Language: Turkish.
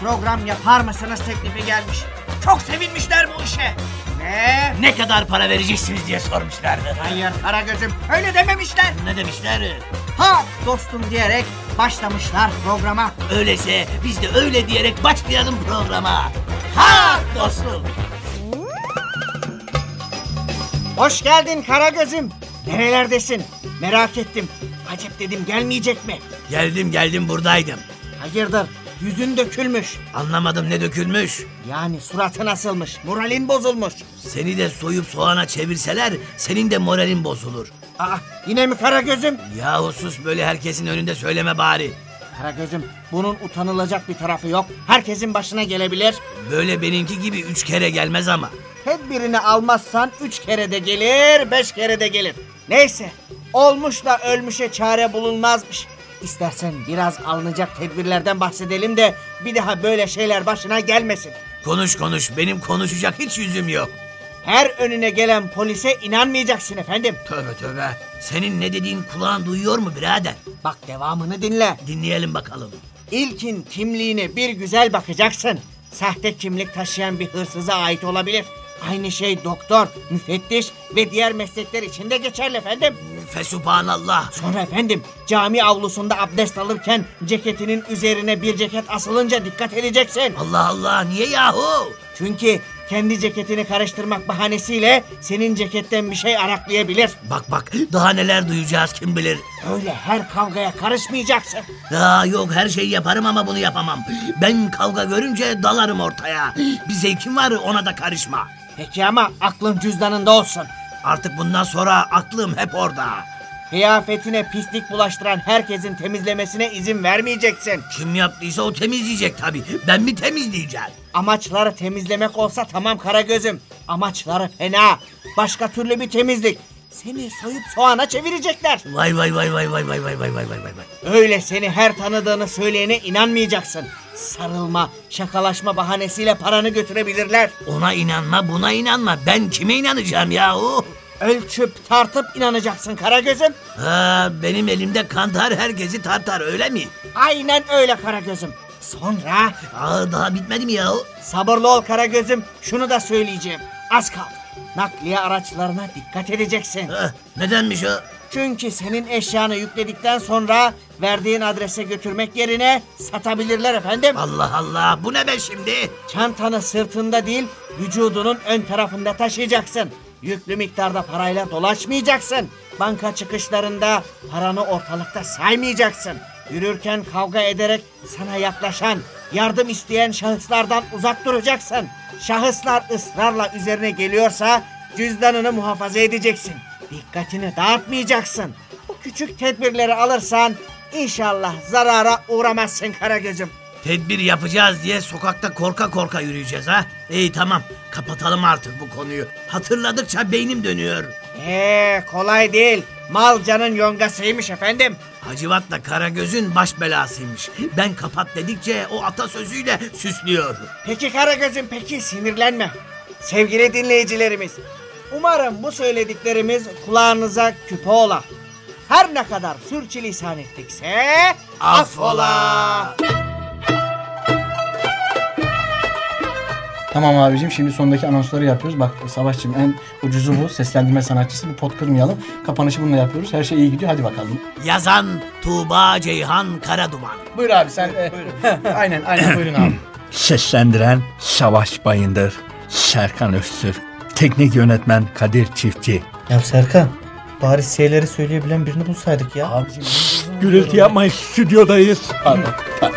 program yapar mısınız teklifi gelmiş. Çok sevinmişler bu işe. Ve Ne kadar para vereceksiniz diye sormuşlardı. hayır Karagöz'üm öyle dememişler. Ne demişler? Ha dostum diyerek başlamışlar programa. Öyleyse biz de öyle diyerek başlayalım programa. Ha dostum. Hoş geldin Karagöz'üm. Nerelerdesin? Merak ettim. Acep dedim gelmeyecek mi? Geldim geldim buradaydım. Hayırdır? Yüzün dökülmüş. Anlamadım ne dökülmüş. Yani suratı nasılmış? Moralin bozulmuş. Seni de soyup soğana çevirseler senin de moralin bozulur. Aa yine mi Karagöz'üm? Yahu sus böyle herkesin önünde söyleme bari. Karagöz'üm bunun utanılacak bir tarafı yok. Herkesin başına gelebilir. Böyle benimki gibi üç kere gelmez ama. Tedbirini almazsan üç kere de gelir, beş kere de gelir. Neyse, olmuş da ölmüşe çare bulunmazmış. İstersen biraz alınacak tedbirlerden bahsedelim de bir daha böyle şeyler başına gelmesin. Konuş konuş benim konuşacak hiç yüzüm yok. Her önüne gelen polise inanmayacaksın efendim. Tövbe tövbe. Senin ne dediğin kulağın duyuyor mu birader? Bak devamını dinle. Dinleyelim bakalım. İlkin kimliğine bir güzel bakacaksın. Sahte kimlik taşıyan bir hırsıza ait olabilir. Aynı şey doktor, müfettiş ve diğer meslekler için de geçerli efendim. Fesubhanallah. Sonra efendim cami avlusunda abdest alırken ceketinin üzerine bir ceket asılınca dikkat edeceksin. Allah Allah niye yahu? Çünkü kendi ceketini karıştırmak bahanesiyle senin ceketten bir şey araklayabilir. Bak bak daha neler duyacağız kim bilir. Öyle her kavgaya karışmayacaksın. Ya yok her şeyi yaparım ama bunu yapamam. Ben kavga görünce dalarım ortaya. Bir zevkim var ona da karışma. Peki ama aklın cüzdanında olsun. Artık bundan sonra aklım hep orada. Kıyafetine pislik bulaştıran herkesin temizlemesine izin vermeyeceksin. Kim yaptıysa o temizleyecek tabii. Ben mi temizleyeceğim? Amaçları temizlemek olsa tamam Karagöz'üm. Amaçları fena. Başka türlü bir temizlik. Seni soyup soğana çevirecekler. Vay vay vay vay vay vay vay vay vay vay vay vay. Öyle seni her tanıdığını söyleyene inanmayacaksın. Sarılma, şakalaşma bahanesiyle paranı götürebilirler. Ona inanma buna inanma. Ben kime inanacağım yahu? Ölçüp tartıp inanacaksın Karagöz'üm. Ha, benim elimde kantar herkesi tartar öyle mi? Aynen öyle Karagöz'üm. Sonra Aa, daha bitmedi mi yahu? sabırlı ol Karagöz'üm. Şunu da söyleyeceğim. Az kaldı. Nakliye araçlarına dikkat edeceksin. Ha, nedenmiş o? Çünkü senin eşyanı yükledikten sonra verdiğin adrese götürmek yerine satabilirler efendim. Allah Allah bu ne be şimdi? Çantanı sırtında değil, vücudunun ön tarafında taşıyacaksın. Yüklü miktarda parayla dolaşmayacaksın. Banka çıkışlarında paranı ortalıkta saymayacaksın. Yürürken kavga ederek sana yaklaşan, yardım isteyen şahıslardan uzak duracaksın. Şahıslar ısrarla üzerine geliyorsa cüzdanını muhafaza edeceksin. Dikkatini dağıtmayacaksın. Bu küçük tedbirleri alırsan inşallah zarara uğramazsın Karagöz'üm. Tedbir yapacağız diye sokakta korka korka yürüyeceğiz ha? İyi tamam kapatalım artık bu konuyu. Hatırladıkça beynim dönüyor. Ee, kolay değil. Mal canın yongasıymış efendim. Hacivat'la Karagöz'ün baş belasıymış. Ben kapat dedikçe o atasözüyle süslüyor. Peki Karagöz'üm peki sinirlenme. Sevgili dinleyicilerimiz, umarım bu söylediklerimiz kulağınıza küpe ola. Her ne kadar sürçülisan ettikse affola. Tamam abicim şimdi sondaki anonsları yapıyoruz. Bak Savaşçım en ucuzu bu. Seslendirme sanatçısı. Bir pot kırmayalım. Kapanışı bununla yapıyoruz. Her şey iyi gidiyor. Hadi bakalım. Yazan Tuğba Ceyhan Karaduman. Buyur abi sen. e, aynen aynen buyurun abi. Seslendiren Savaş Bayındır, Serkan Öztürk, Teknik Yönetmen Kadir Çiftçi. Ya Serkan bari S'leri söyleyebilen birini bulsaydık ya. Abicim Gürültü yapmayın stüdyodayız. Pardon. pardon.